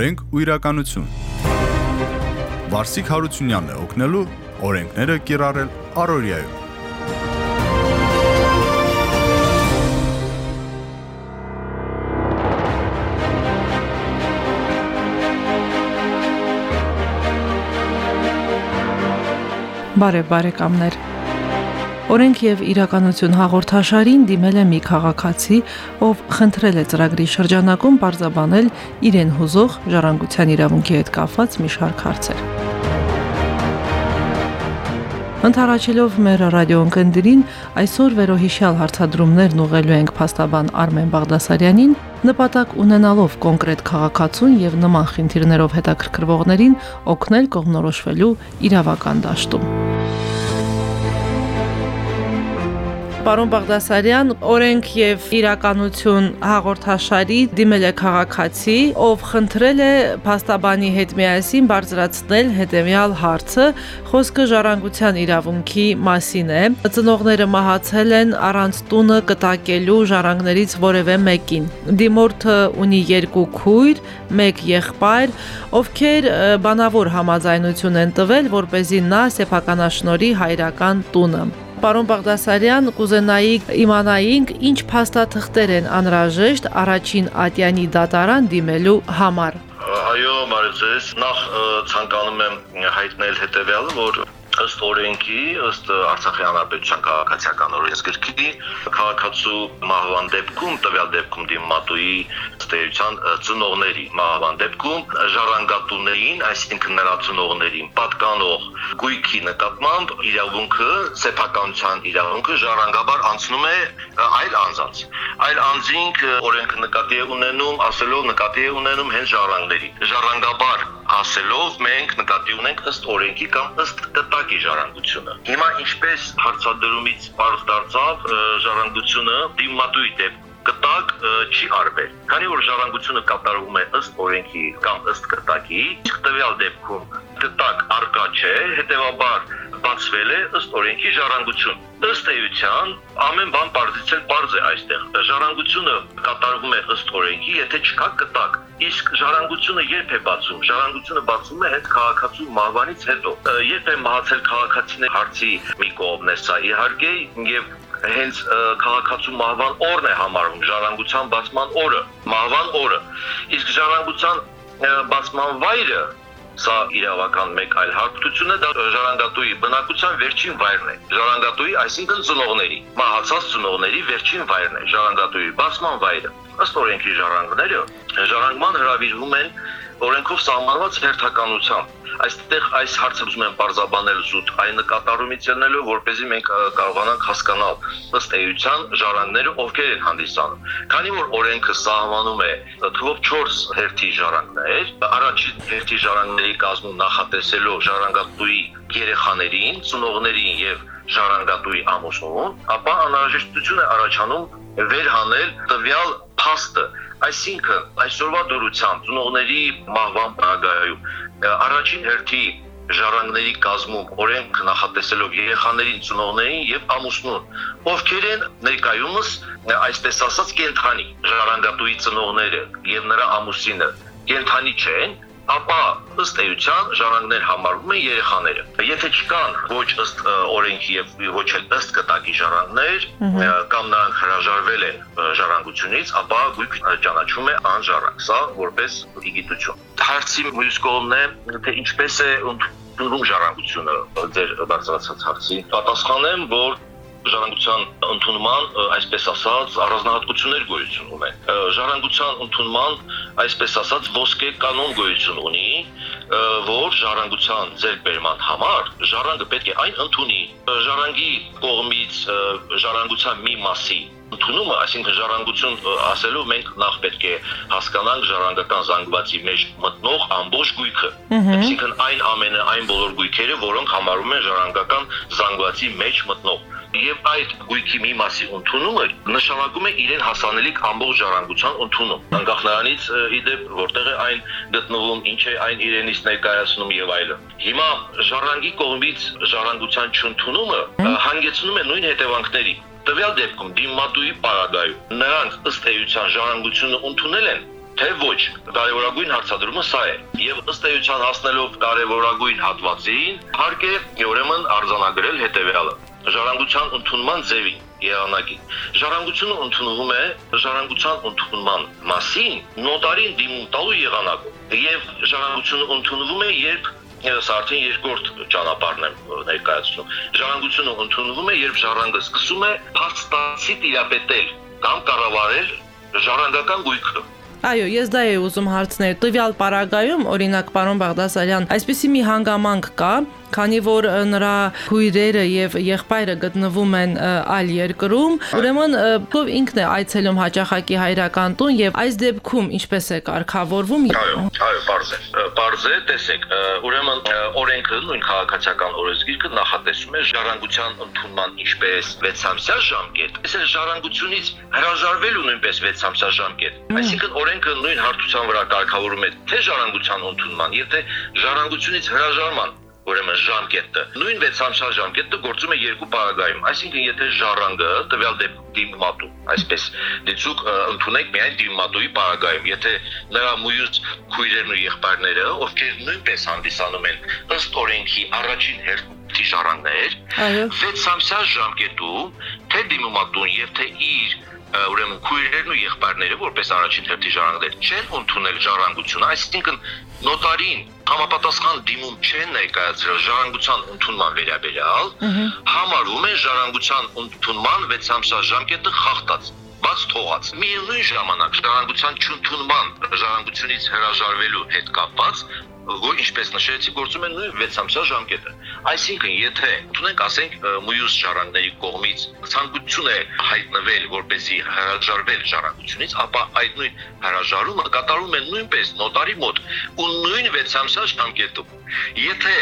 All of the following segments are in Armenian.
Օրենք ու իրականություն։ Վարսիկ Հարությունյանն է օգնելու օրենքները կիրառել Արորիայում։ Բարև բարեկամներ։ Օրենք եւ իրականություն հաղորդաշարին դիմել է մի քաղաքացի, ով խնդրել է ծրագրի շրջանակում բարձաբանել իրեն հուզող ժառանգության իրավունքի հետ կապված մի շարք հարցեր։ Ընթարաչելով մեր ռադիոընկերներին այսօր վերոհիշյալ հարցադրումներն ուղղելու ենք փաստաբան Արմեն Բաղդասարյանին, նպատակ ունենալով կոնկրետ քաղաքացուն եւ նման խնդիրներով հետաքրքրվողներին օգնել կողմնորոշվելու իրավական դաշտում։ Պարոն Բաղդասարյան, օրենք եւ իրականություն հաղորդաշարի դիմել է քաղաքացի, ով խնդրել է փաստաբանի հետ միասին բարձրացնել հետեւյալ հարցը, խոսքը ժառանգության իրավունքի մասին է։ Ծնողները մահացել են առանց տունը կտակելու ժառանգներից որևէ մեկին։ Դիմորդը ունի երկու քույր, մեկ եղբայր, ովքեր բանավոր համաձայնություն են տվել, որ เป զի նա սեփականաշնորի հայրական տունը պարոն Բաղդասարյան, կուզենայի իմանայինք ինչ փաստաթղթեր են անհրաժեշտ առաջին ատյանի դատարան դիմելու համար։ Այո, Մարզես, նախ ցանկանում եմ հայտնել հետևյալը, որ ըստ օրենքի, ըստ Արցախի հանրապետության քաղաքացիական օրենսգրքի, քաղաքացու մահվան դեպքում, տվյալ դեպքում դիմատուի ստեյության ծնողների մահվան դեպքում ժառանգատուներին, այսինքն նրա ծնողներին պատկանող գույքի նկատմամբ իրավունքը, սեփականության իրավունքը ժառանգաբար անցնում է այլ անձանց։ Այլ անձինք օրենքը նկատի է ունենում, ասելով նկատի է ունենում հենց ժառանգների։ Ժառանգաբար ասելով մենք նկատի ունենք ըստ օրենքի կամ ըստ կտակի ժառանգությունը։ Հիմա ինչպես հարցադրումից բարձ դարձավ ժառանգությունը դիմատուի դեպքում կտակ չի արվել։ Քանի որ ժառանգությունը կատարվում է ըստ օրենքի կամ ըստ կտակի, տվյալ դեպքում կտակ արկա չէ, հետեւաբար բացվել է ըստ օրենքի ժառանգություն։ Ըստ էության ամեն բան բարձից էլ բարձ է այստեղ։ Ժառանգությունը կատարվում է ըստ օրենքի, եթե չկա կտակ։ Իսկ ժառանգությունը երբ է բացում։ Ժառանգությունը բացում է հենց քաղաքացու մահվանից հետո։ Երբ է մահացել քաղաքացիների հարցի մի կողմն է սա իհարկե եւ հենց քաղաքացու մահվան օրն է համարվում ժառանգության բացման օրը, մահվան օրը։ Իսկ ժառանգության բացման վայրը Սա իրավական մեկ այլ հարթություն է, դա ժառանգատուի բնակության վերջին վայրն է։ Ժառանգատուի, այսինքն ծնողների, մահացած ծնողների վերջին վայրն է, ժառանգատուի բացման վայրը։ Ըստ օրենքի ժառանգները ժառանգման հրավիրվում են օրենքով սահմանված հերթականությամբ այստեղ այս հարցը ուզում եմ բարձաբանել զուտ այն նկատառումից ելնելով, որ เป զի մենք կարողանանք հասկանալ ըստ էության ժառանգները ովքեր են հանդիսանում։ Քանի որ օրենքը սահմանում է թվով 4 հերթի ժառանգներ, առաջին հերթի ժառանգների կազմում նախատեսելով ժառանգատուի երեխաներին, ծնողներին եւ ժառանգատուի ամուսնուն, ապա անհրաժեշտություն է առաջանում վերհանել տվյալ փաստը այսինքն այսօրվա դուրությամբ ծնողների մահվան պարագայում առաջին հերթի ժառանգների կազմում օրենք նախատեսելով երեխաներին, ծնողներին եւ ամուսնուն, ովքեր են ներկայումս այսպես ասած կենթանի ժառանգատուի ծնողները եւ նրա ամուսինը կենթանի չեն, ապա ըստ էության ժառանգներ համարվում են երեխաները։ Եթե չկան ոչ ըստ օրենքի եւ ոչ էլ ըստ կտակի ժառանգներ, կամ նրանք հրաժարվել են ժառանգությունից, ապա գույք ճանաչվում է անժառանգ։ Սա որպես իգիտություն։ Հարցի մյուս կողմն է, թե ինչպես է ընդունում ժառանգությունը ձեր բարձրացած հարցի։ Պատասխանեմ, որ ժառանգության ընդունման, այսպես ասած, առանձնահատկություններ գոյություն ունեն։ Ժառանգության ընդունման, այսպես ասած, ոսկե կանոն գոյություն ունի, որ ժառանգության ձեռբերման համար ժառանգը պետք է այն ընդունի։ Ժառանգի կողմից ժառանգության մի մասի ընդունումը, այսինքն ժառանգություն ասելով մենք նախ պետք է հասկանանք ժառանգական զանգվածի մեջ մտնող ամբողջ գույքը։ Այսինքն այն ամենը, այն բոլոր գույքերը, որոնք համարվում են ժառանգական զանգվածի մեջ մտնող եւ այդ գույքի մի մասի ընդունումը նշանակում է իրեն հասանելիք ամբողջ ժառանգության ընդունում անկախ նրանից իդեպ որտեղ է այն գտնվում ինչ է այն իրենից ներկայացնում եւ այլն հիմա ժառանգի կողմից ժառանգության չընդունումը հանգեցնում է նույն հետևանքների Տվյալ դեպքում դիմատուի պարագայում նրանք ըստ էության ժառանգությունը ընդունել են թե ոչ։ Կարևորագույն հարցադրումը սա է։ Եվ ըստ էության հասնելով կարևորագույն հատվածին, հարկ է ուրեմն արձանագրել հետևյալը ժառանգության ընդունման ձևին եղանակի։ Ժառանգությունը ընդունվում է ժառանգության ընդունման մասին նոտարին դիմում տալու եղանակով։ Եվ ժառանգությունը ընդունվում է, երբ Ես արդեն երկրորդ ճանապարհն եմ ներկայացնում։ Ժառանգությունը ընդունվում է, երբ ժառանգը սկսում է փաստացի տիրապետել կամ կառավարել ժառանգական գույքը Այո, ես դա եի ուզում հարցնել։ Տվյալ պարագայում, օրինակ, պարոն Բաղդասարյան, այսպիսի մի հանգամանք կա, քանի որ նրա քույրերը եւ եղբայրը գտնվում են այլ երկրում, ուրեմն ով ինքն է այցելում հաճախակի հայրական տուն եւ այս դեպքում ինչպես է կարգավորվում։ Այո, այո, բարձ Բարձ է, տեսեք, ուրեմն օրենքը նույն քաղաքացիական օրենսգիրքը նախատեսում է ժառանգության ընդունման ինչպես 6 ամսյա ժամկետ, այսինքն ժառանգությունից հրաժարվելու նույնպես 6 ամսյա ժամկետ։ Այսինքն օրենքը նույն հարթության վրա կարգավորում է թե ժառանգության ընդունման, եւ թե ժառանգությունից հրաժարման ուրեմն ժամկետը նույն 6 ամսյա ժամկետը գործում է երկու պարագայում այսինքն եթե ժառանգը տվյալ դիմատու այսպես դիցուկ ընդունեք միայն դիմատուի պարագայում եթե նրա մույս քույրերն ու եղբայրները ովքեր նույնպես հանդիսանում են ըստ օրենքի առաջին հերթի ժառանգներ 6 ամսյա ժամկետում թե դիմումատուն եւ թե իր ուրեմն քույրերն ու եղբայրները որպես առաջին հերթի ժառանգներ չեն ընդունել ժառանգությունը, այսինքն նոտարին համապատասխան դիմում չեն ներկայացրել ժառանգության ընդունման վերաբերյալ, համարվում է ժառանգության ընդունման 6 ամսյա ժամկետը խախտած բաց թողած։ Միևնույն ժամանակ ժառանգության չընդունման ժառանգությունից հրաժարվելու հետ կապված ինչպես նշեցի, գործում է նույն 6 ամսյա ժամկետը։ Այսինքն, եթե ունենք, ասենք, մյուս ժառանգների կողմից ցանկություն է հայտնվել, որպեսի հրաժարվել ժառանգությունից, ապա այդ նույն հրաժարումը կատարում է նույնպես նոտարի մոտ ու նույն 6 ամսյա ժամկետում։ Եթե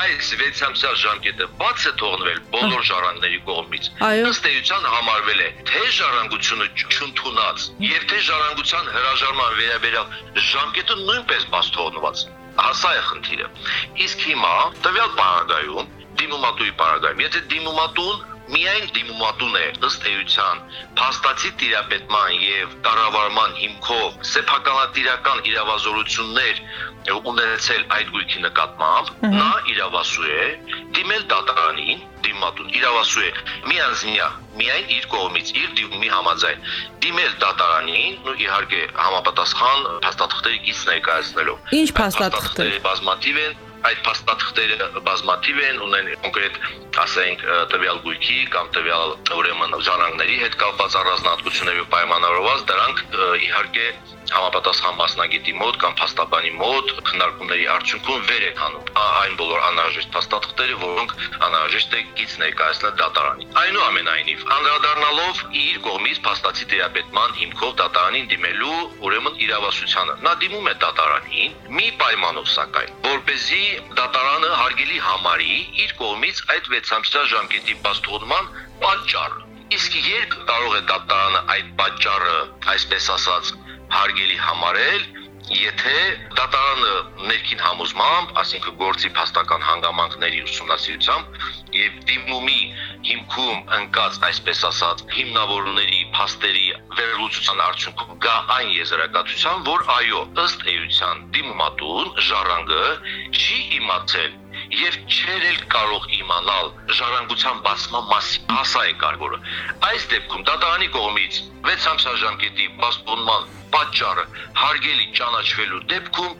այս 6 ամսյա ժամկետը բաց է թողնվել բոլոր ժառանգների կողմից, ըստ էության համարվել է թե ժառանգությունը չընդունած, եւ թե ժառանգության հրաժարման վերաբերյալ ժամկետը նույնպես բաց թողնված հասա է խնդիրը։ Իսկ հիմա տվյալ պարագայում դիմումատուի պարագայում, եթե դիմումատուն միայն դիմումատուն է ըստ էության փաստացի տիրապետման եւ կառավարման հիմքով սեփականատիրական իրավազորություններ ունեցել այդ գույքի նկատմամբ նա իրավասու է դիմել դատարանին դիմատուն իրավասու է միանձնյա միայն իր կողմից իր դիմումի համաձայն դիմել դատարանին ու իհարկե համապատասխան փաստաթղթերի գից ներկայացնելով ինչ փաստաթղթեր բազմաթիվ են այդ փաստաթղթերը բազմաթիվ են, ունեն կոնկրետ, ասենք, տվյալ գույքի կամ տվյալ ուրեմն ժառանգների հետ կապված առանձնահատկությունների պայմանավորված, դրանք իհարկե համապատասխան մասնագետի մոտ կամ փաստաբանի մոտ քննարկումների արդյունքում վեր է հանում այն բոլոր անհրաժեշտ փաստաթղթերը, որոնք անհրաժեշտ է գից ներկայացնել դատարանին։ Այնուամենայնիվ, անդրադառնալով իր կողմից փաստացի դիապետման հիմքով դատարանին դիմելու ուրեմն իրավասությանը, նա դիմում է դատարանին մի պայմանով սակայն, որ เป զի դատարանը հարգելի համարի իր կողմից այդ 6 ամսյա ժամկետի բաստողման պատճառը Իսկ երբ կարող է դատարանը այդ պատճառը, այսպես ասած, հարգելի համարել, եթե դատարանը ներքին համոզմամբ, ասինքն գործի փաստական հանգամանքների ուսումնասիրությամբ եւ դիմումի հիմքում ընկած, այսպես ասած, հիմնավորումների փաստերի վերլուծության արդյունքում գա այն եզրակացության, որ այո, ըստ էության դիմումատուն ժառանգը չի իմացել եւ չեր էլ կարող իմանալ ժառանգության բացման մասին։ Հասա է կարևորը։ Այս դեպքում դատարանի կողմից 6 ամսյա ժամկետի բացման պատճառը հարգելի ճանաչվելու դեպքում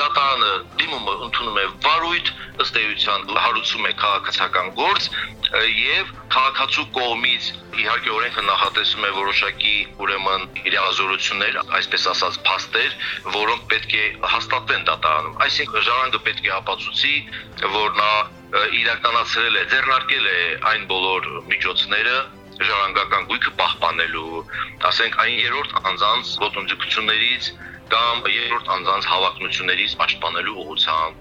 դատարանը դիմումը ընդունում է վարույթ ըստ էության հարուցում է քաղաքացիական գործ եւ քաղաքացու կողմից իհարկե օրենքը նախատեսում է որոշակի ուրեմն իրավազորություններ, այսպես ասած փաստեր, որոնք պետք է հաստատվեն դատարանում։ Այսինքն ժառանգը պետք է ապացուցի, որ նա իրականացրել է, ձեռնարկել է այն բոլոր միջոցները, ժառանգական գույքը պահպանելու, ասենք այն երրորդ անձանց ոտնձգություններից կամ երրորդ անձանց հավակնություններից պաշտպանելու ուղղությամբ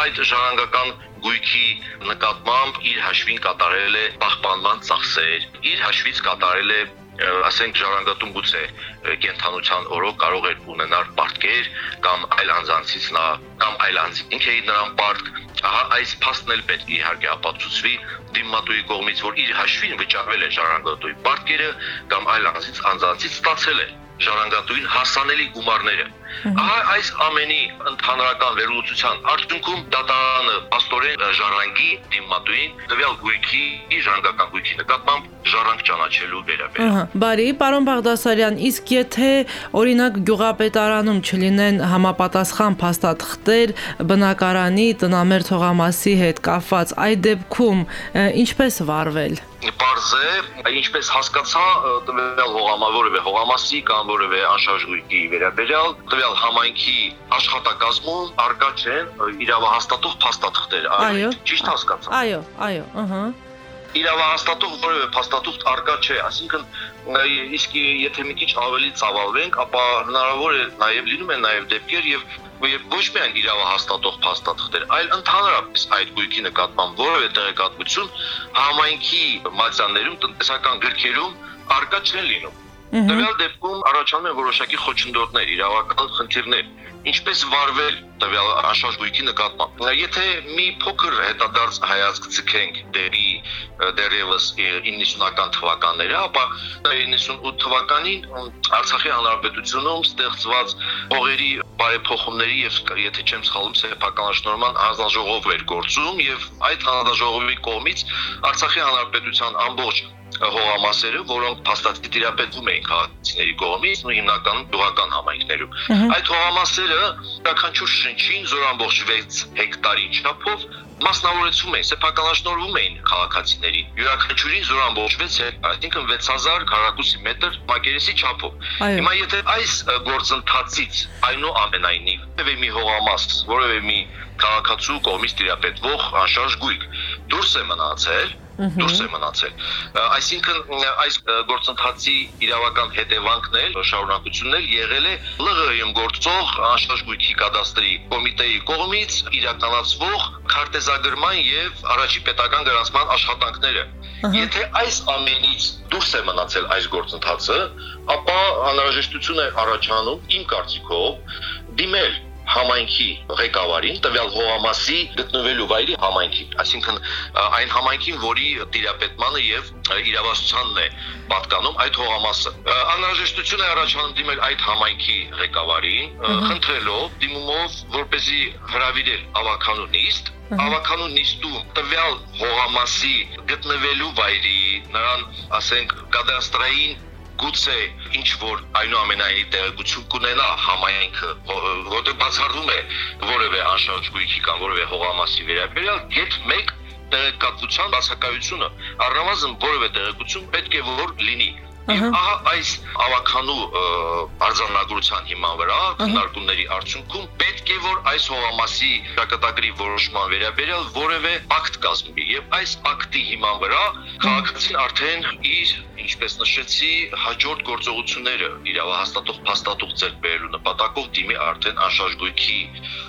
այդ ժառանգական գույքի նկատմամբ իր հաշվին կատարել է պահպանման ծախսեր, իր հաշվից կատարել է ասենք ժառանգատուն գուցե կենթանության օրոք կարող էր ունենալ պարտքեր կամ այլ անձանցից նա կամ այլ անձինք էին նրան պարտք ահա այս փաստն էլ պետք է իհարկե ապացուցվի դիմատուի կողմից որ իր հաշվին վճարվել է ժառանգատուի պարտքերը կամ այլ անձից անձանցից ստացել է ժառանգատուին հասանելի գումարները։ Ահա այս ամենի ընդհանրական վերլուծության արդյունքում դատարանը աստորեն ժառանգի դիմատուին տվյալ գույքի ժառանգական գույքի նկատմամբ ժառանգ ճանաչելու վերաբերյալ։ Ահա, բարի, պարոն Բաղդասարյան, իսկ եթե օրինակ գյուղապետարանում չլինեն համապատասխան փաստաթղթեր բնակարանի տնամեր թողամասի հետ կապված, այդ դեպքում ինչպես վարվել Պարզ է, ինչպես հասկացա, տվյալ հողամա որևէ հողամասի կամ որևէ անշարժույթի վերաբերյալ տվյալ համայնքի աշխատակազմում արկա չեն իրավահաստատող փաստաթղթեր։ Այո, ճիշտ հասկացա։ Այո, այո, ըհը իրավահաստատող որևէ փաստաթուղթ արկա չէ, այսինքն իսկ եթե մի քիչ ավելի ծավալվենք, ապա հնարավոր է նաև լինում են նաև դեպքեր եւ ոչ միայն իրավահաստատող փաստաթղթեր, այլ ընդհանրապես այդ գույքի նկատմամբ որևէ տեղեկատվություն համայնքի մատյաններում, տնտեսական գրքերում արկա չեն լինում։ Տվյալ դեպքում առաջանում են որոշակի խոչընդոտներ, իրավական խնդիրներ ինչպես վարվել տվյալ գույքի նկատմամբ։ Եթե մի փոքր հետադարձ հայացք ցկենք դեպի դերևս 90-ական թվականները, ապա 98 թվականին Արցախի հանրապետությունում ստեղծված հողերի բարեփոխումների եւ եթե չեմ սխալվում սեփականաշնորհման հանձնաժողով էր գործում եւ այդ հանձնաժողովի կողմից Արցախի հանրապետության ամբողջ հողամասերը, որոնք փաստացի տիրապետվում էին քաղաքացիների կողմից ու հիմնականում գյուղական համայնքներում։ Այդ հողամասերը յուրաքանչյուր շնչին զորամբողջ 6 հեկտարի չափով մասնավորեցում էին, սեփականաշնորհվում էին քաղաքացիներին։ Յուրաքանչյուրին զորամբողջ 6 հեկտար, այսինքն 6000 քառակուսի մետր մակերեսի չափով։ Հիմա եթե այս գործընթացից այնուամենայնիվ որևէ մի հողամաս, որևէ մի քաղաքացու կողմից տիրապետվող անշարժ գույք դուրս է մնացել, դուրս է մնացել։ Այսինքն այս գործընթացի իրավական հետևանքն էլ շարունակությունն էլ եղել է ԼՂՀ-ում գործող անշարժ գույքի կադաստրի կոմիտեի կողմից իրականացվող քարտեզագրման եւ առաջի պետական գրանցման աշխատանքները։ Եթե այս ամենից դուրս է մնացել այս գործընթացը, ապա անհրաժեշտություն է առաջանում իմ կարծիքով դիմել համայնքի ղեկավարին տվյալ հողամասի գտնվելու վայրի համայնքին, այսինքն այն համայնքին, որի տիրապետմանը եւ իրավասությունն է պատկանում այդ հողամասը։ Անհրաժեշտություն է առաջանում դիմել այդ համայնքի ղեկավարին, խնդրելով դիմումով, որպեսզի հրավիրել ավականու նիստ, ավականու նիստում տվյալ հողամասի գտնվելու վայրի, նրան, ասենք, կադաստրային գուցե ինչ որ այնուամենայնիվ տեղեկություն կունենա համայնքը, որտեղ բացառվում է որևէ անշարժ գույքի կամ որևէ հողամասի վերաբերյալ, get 1 տեղեկատվության բացակայությունը առնվազն որևէ տեղեկություն պետք է որ լինի Ահա այս ավականու արձանագրության հիման վրա քննարկումների արդյունքում պետք է որ այս հողամասի ճակատագրի որոշման վերաբերյալ որևէ ակտ կազմվի եւ այս ակտի հիման վրա քաղաքացին արդեն իր ինչպես նշեցի, հաջորդ գործողությունները իրավահաստատող փաստաթուղթ ձեռք բերելու նպատակով դիմի արդեն անշարժգույքի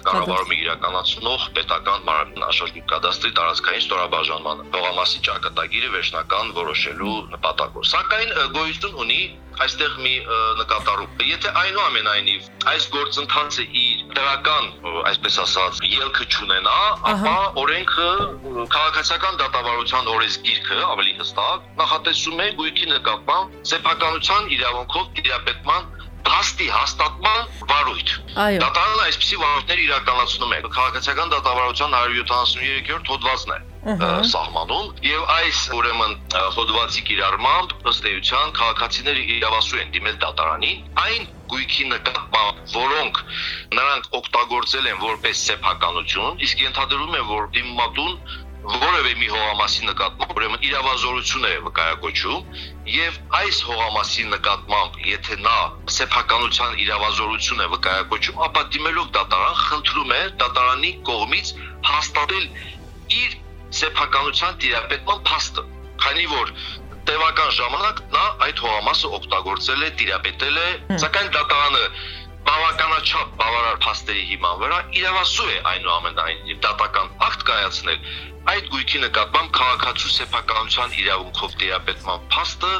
կառավարումը իրականացնող պետական մարմին անշարժգույք կադաստրի տարածքային ստորաբաժանման հողամասի ճակատագիրը վերջնական որոշելու նպատակով։ Սակայն գոյություն ունի այստեղ մի նկատառում։ Եթե այնուամենայնիվ այս գործընթացը իր տեղական, այսպես ասած, ելքը չունենա, ապա օրենքը քաղաքացիական դատավարության օրենսգիրքը ավելի հստակ նախատեսում է գույքի նկատմամբ սեփականության իրավունքով տիրապետման դաստի հաստատման վարույթ։ Դատարանը այսպիսի վարույթներ իրականացնում է։ Քաղաքացիական դատավարության 173-րդ հոդվածն է սահմանում եւ այս ուրեմն հոդվածի կիրառմամբ ըստ էության քաղաքացիները իրավասու են դիմել դատարանին այն գույքի նկատմամբ, որոնք նրանք օգտագործել են որպես սեփականություն, իսկ ենթադրում է, որ դիմատուն որևէ մի հողամասի նկատմամբ ուրեմն իրավազորություն է վկայակոչում եւ այս հողամասի նկատմամբ եթե նա սեփականության իրավազորություն է վկայակոչում ապա դիմելով դատարան խնդրում է դատարանի կողմից հաստատել իր սեփականության տիրապետման փաստը քանի որ տևական ժամանակ նա այդ հողամասը օգտագործել է, տիրապետել է, սակայն դատարանը բավականաչափ բավարար փաստերի հիման վրա իրավասու է այնուամենայնիվ դատական ակտ կայացնել այդ գույքի նկատմամբ քաղաքացու սեփականության իրավունքով տիրապետման փաստը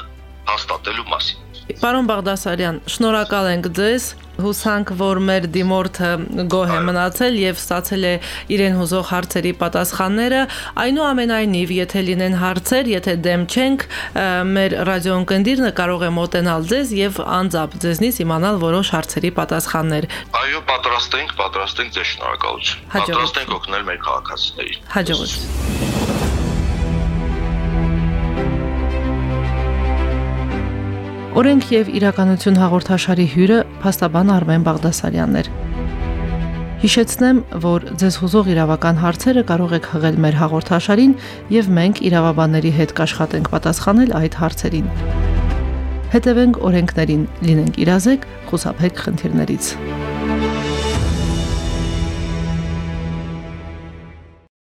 հաստատելու մասին։ Պարոն Բաղդասարյան, շնորհակալ ենք ձեզ։ Հուսանք, որ մեր դիմորդը գոհ է մնացել եւ ստացել է իրեն հուզող հարցերի պատասխանները։ Այնուամենայնիվ, եթե լինեն հարցեր, եթե դեմ չենք, մեր ռադիոընկերները կարող է մոտենալ ձեզ եւ անձամբ ձեզնից իմանալ որոշ հարցերի պատասխաններ։ Այո, պատրաստ ենք, պատրաստ ենք ձեզ շնորհակալություն։ Պատրաստ ենք օգնել մեր քաղաքացիներին։ Հաջողություն։ Օրենք եւ իրականություն հաղորդաշարի հյուրը փաստաբան Արմեն Բաղդասարյանն էր։ Հիշեցնեմ, որ ձեզ հուզող իրավական հարցերը կարող եք հղել մեր հաղորդաշարին եւ մենք իրավաբանների հետ կաշխատենք պատասխանել այդ հարցերին։ Հետևենք օրենքներին, լինենք իրազեկ, խուսափեք խնդիրներից։